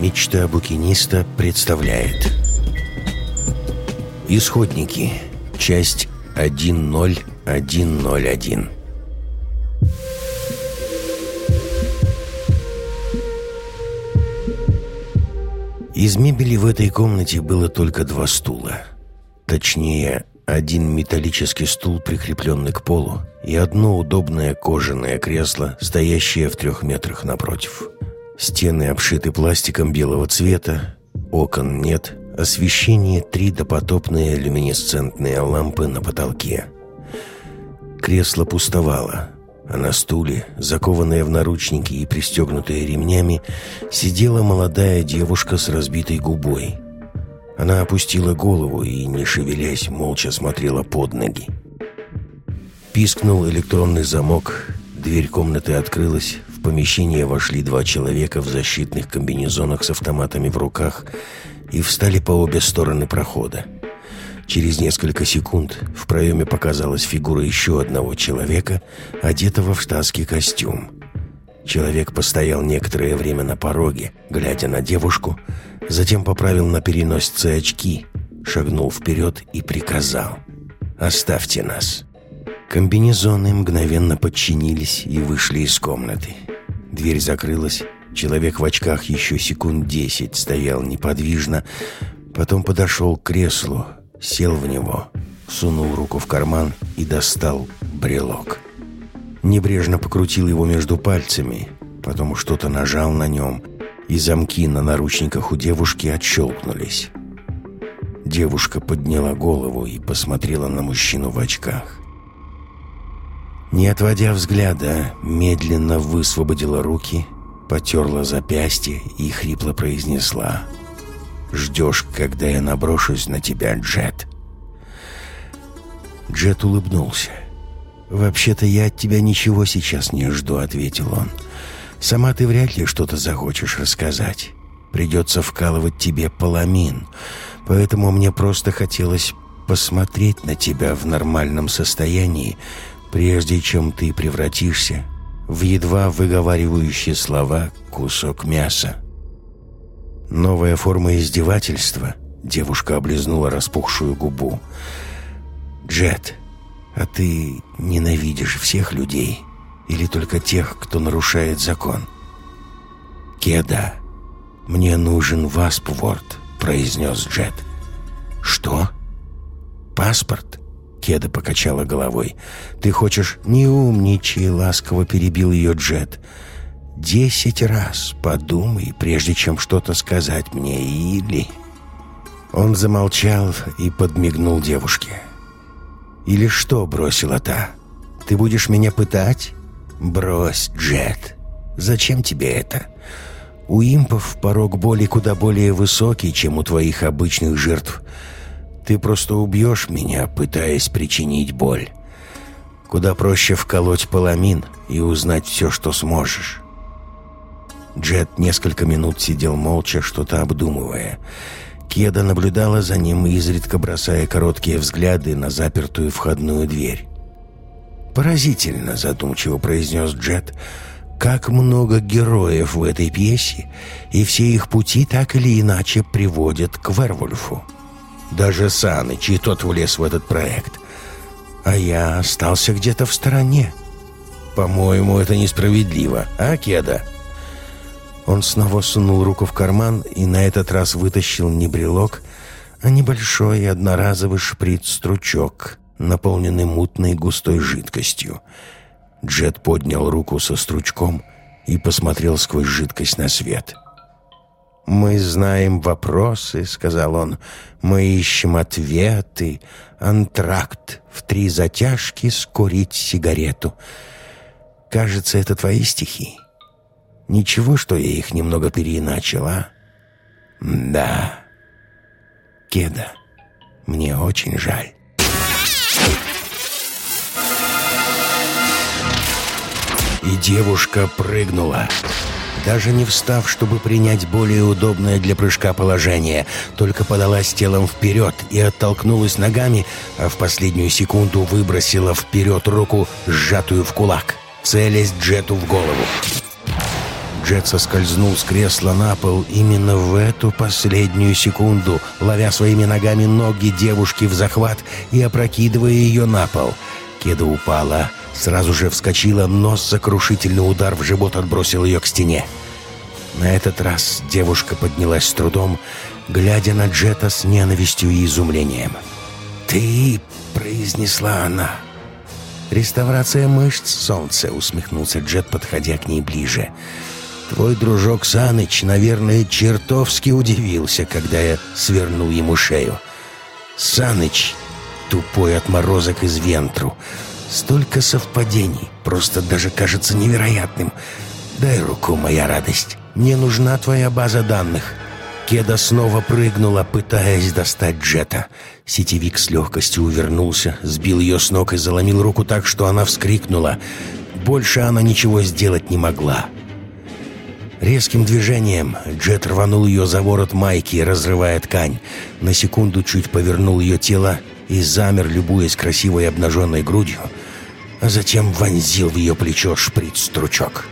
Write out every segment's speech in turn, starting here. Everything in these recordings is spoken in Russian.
Мечта букиниста представляет Исходники Часть 10101 Из мебели в этой комнате было только два стула. Точнее, один металлический стул, прикрепленный к полу, и одно удобное кожаное кресло, стоящее в трех метрах напротив. Стены обшиты пластиком белого цвета, окон нет, освещение три допотопные люминесцентные лампы на потолке. Кресло пустовало, а на стуле, закованная в наручники и пристегнутая ремнями, сидела молодая девушка с разбитой губой. Она опустила голову и, не шевелясь, молча смотрела под ноги. Пискнул электронный замок, дверь комнаты открылась, помещение вошли два человека в защитных комбинезонах с автоматами в руках и встали по обе стороны прохода. Через несколько секунд в проеме показалась фигура еще одного человека, одетого в штатский костюм. Человек постоял некоторое время на пороге, глядя на девушку, затем поправил на переносице очки, шагнул вперед и приказал «Оставьте нас». Комбинезоны мгновенно подчинились и вышли из комнаты. Дверь закрылась. Человек в очках еще секунд десять стоял неподвижно, потом подошел к креслу, сел в него, сунул руку в карман и достал брелок. Небрежно покрутил его между пальцами, потом что-то нажал на нем, и замки на наручниках у девушки отщелкнулись. Девушка подняла голову и посмотрела на мужчину в очках. Не отводя взгляда, медленно высвободила руки, потерла запястье и хрипло произнесла «Ждешь, когда я наброшусь на тебя, Джет?» Джет улыбнулся. «Вообще-то я от тебя ничего сейчас не жду», — ответил он. «Сама ты вряд ли что-то захочешь рассказать. Придется вкалывать тебе поламин, поэтому мне просто хотелось посмотреть на тебя в нормальном состоянии, прежде чем ты превратишься в едва выговаривающие слова кусок мяса. Новая форма издевательства. Девушка облизнула распухшую губу. «Джет, а ты ненавидишь всех людей или только тех, кто нарушает закон?» «Кеда, мне нужен Васпворд», — произнес Джет. «Что? Паспорт?» Кеда покачала головой. «Ты хочешь...» «Не умничай», — ласково перебил ее Джет. «Десять раз подумай, прежде чем что-то сказать мне, или...» Он замолчал и подмигнул девушке. «Или что?» — бросила та. «Ты будешь меня пытать?» «Брось, Джет. Зачем тебе это?» «У импов порог боли куда более высокий, чем у твоих обычных жертв». Ты просто убьешь меня, пытаясь причинить боль. Куда проще вколоть поламин и узнать все, что сможешь». Джет несколько минут сидел молча, что-то обдумывая. Кеда наблюдала за ним, изредка бросая короткие взгляды на запертую входную дверь. «Поразительно», — задумчиво произнес Джет, — «как много героев в этой пьесе, и все их пути так или иначе приводят к Вервольфу». Даже Саныч, и тот влез в этот проект. А я остался где-то в стороне. По-моему, это несправедливо, а, Кеда?» Он снова сунул руку в карман и на этот раз вытащил не брелок, а небольшой одноразовый шприц-стручок, наполненный мутной густой жидкостью. Джет поднял руку со стручком и посмотрел сквозь жидкость на свет — «Мы знаем вопросы», — сказал он. «Мы ищем ответы. Антракт в три затяжки скурить сигарету». «Кажется, это твои стихи. Ничего, что я их немного переиначил, а?» «Да. Кеда, мне очень жаль». И девушка прыгнула даже не встав, чтобы принять более удобное для прыжка положение, только подалась телом вперед и оттолкнулась ногами, а в последнюю секунду выбросила вперед руку, сжатую в кулак, целясь Джету в голову. Джет соскользнул с кресла на пол именно в эту последнюю секунду, ловя своими ногами ноги девушки в захват и опрокидывая ее на пол. Кеда упала, сразу же вскочила, но сокрушительный удар в живот отбросил ее к стене. На этот раз девушка поднялась с трудом, глядя на Джета с ненавистью и изумлением. «Ты...» — произнесла она. «Реставрация мышц, солнце», — усмехнулся Джет, подходя к ней ближе. «Твой дружок Саныч, наверное, чертовски удивился, когда я свернул ему шею. Саныч, тупой отморозок из Вентру. Столько совпадений, просто даже кажется невероятным. Дай руку, моя радость. Мне нужна твоя база данных». Кеда снова прыгнула, пытаясь достать Джета. Сетевик с легкостью увернулся, сбил ее с ног и заломил руку так, что она вскрикнула. Больше она ничего сделать не могла. Резким движением Джет рванул ее за ворот майки, разрывая ткань. На секунду чуть повернул ее тело и замер, любуясь красивой обнаженной грудью, а затем вонзил в ее плечо шприц-стручок.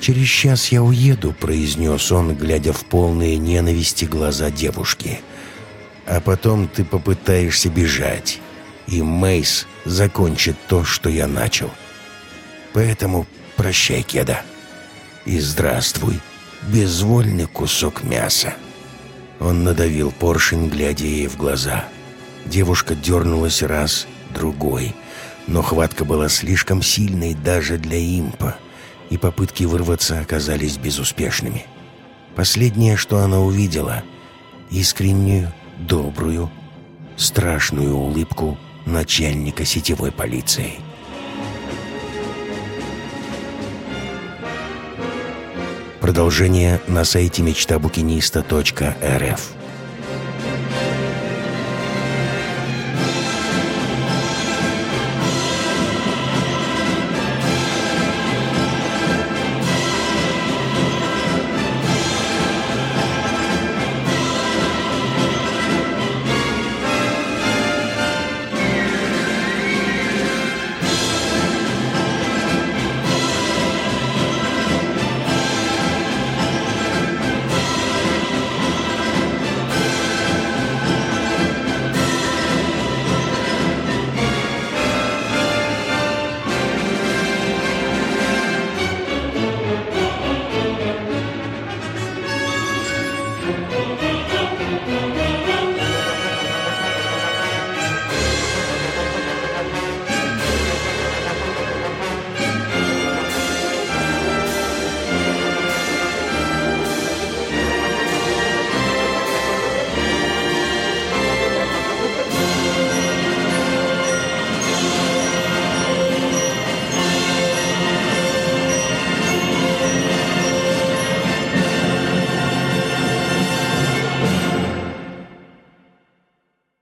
«Через час я уеду», — произнес он, глядя в полные ненависти глаза девушки. «А потом ты попытаешься бежать, и Мейс закончит то, что я начал. Поэтому прощай, Кеда, и здравствуй, безвольный кусок мяса». Он надавил поршень, глядя ей в глаза. Девушка дернулась раз, другой, но хватка была слишком сильной даже для импа и попытки вырваться оказались безуспешными. Последнее, что она увидела — искреннюю, добрую, страшную улыбку начальника сетевой полиции. Продолжение на сайте мечтабукиниста.рф